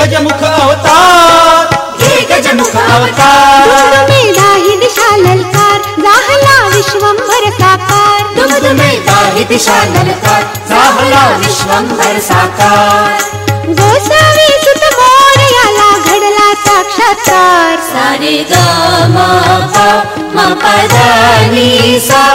गजमुख अवतार हे गजमुख अवतार. मेधाही दिशा ललकार जाहला विश्वंभर साकार. दुमदुमे दाही दिशा ललकार जाहला विश्वंभर साकार. गोसावी सुत मोरयाला घडला साक्षात्कार. सारे ग म प म प नि सा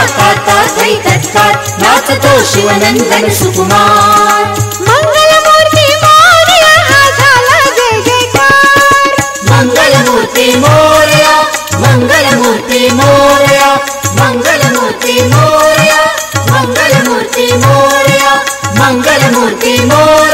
सुकुमार उमटला ताता थै तत्कार नाचतो शिवनंदन सुकुमार मंगलमूर्ती मोरया हा झाला जय जयकार मंगलमूर्ती मोरया मंगलमूर्ती मोरया मंगलमूर्ती मोरया मंगलमूर्ती मोरया मंगलमूर्ती मोरया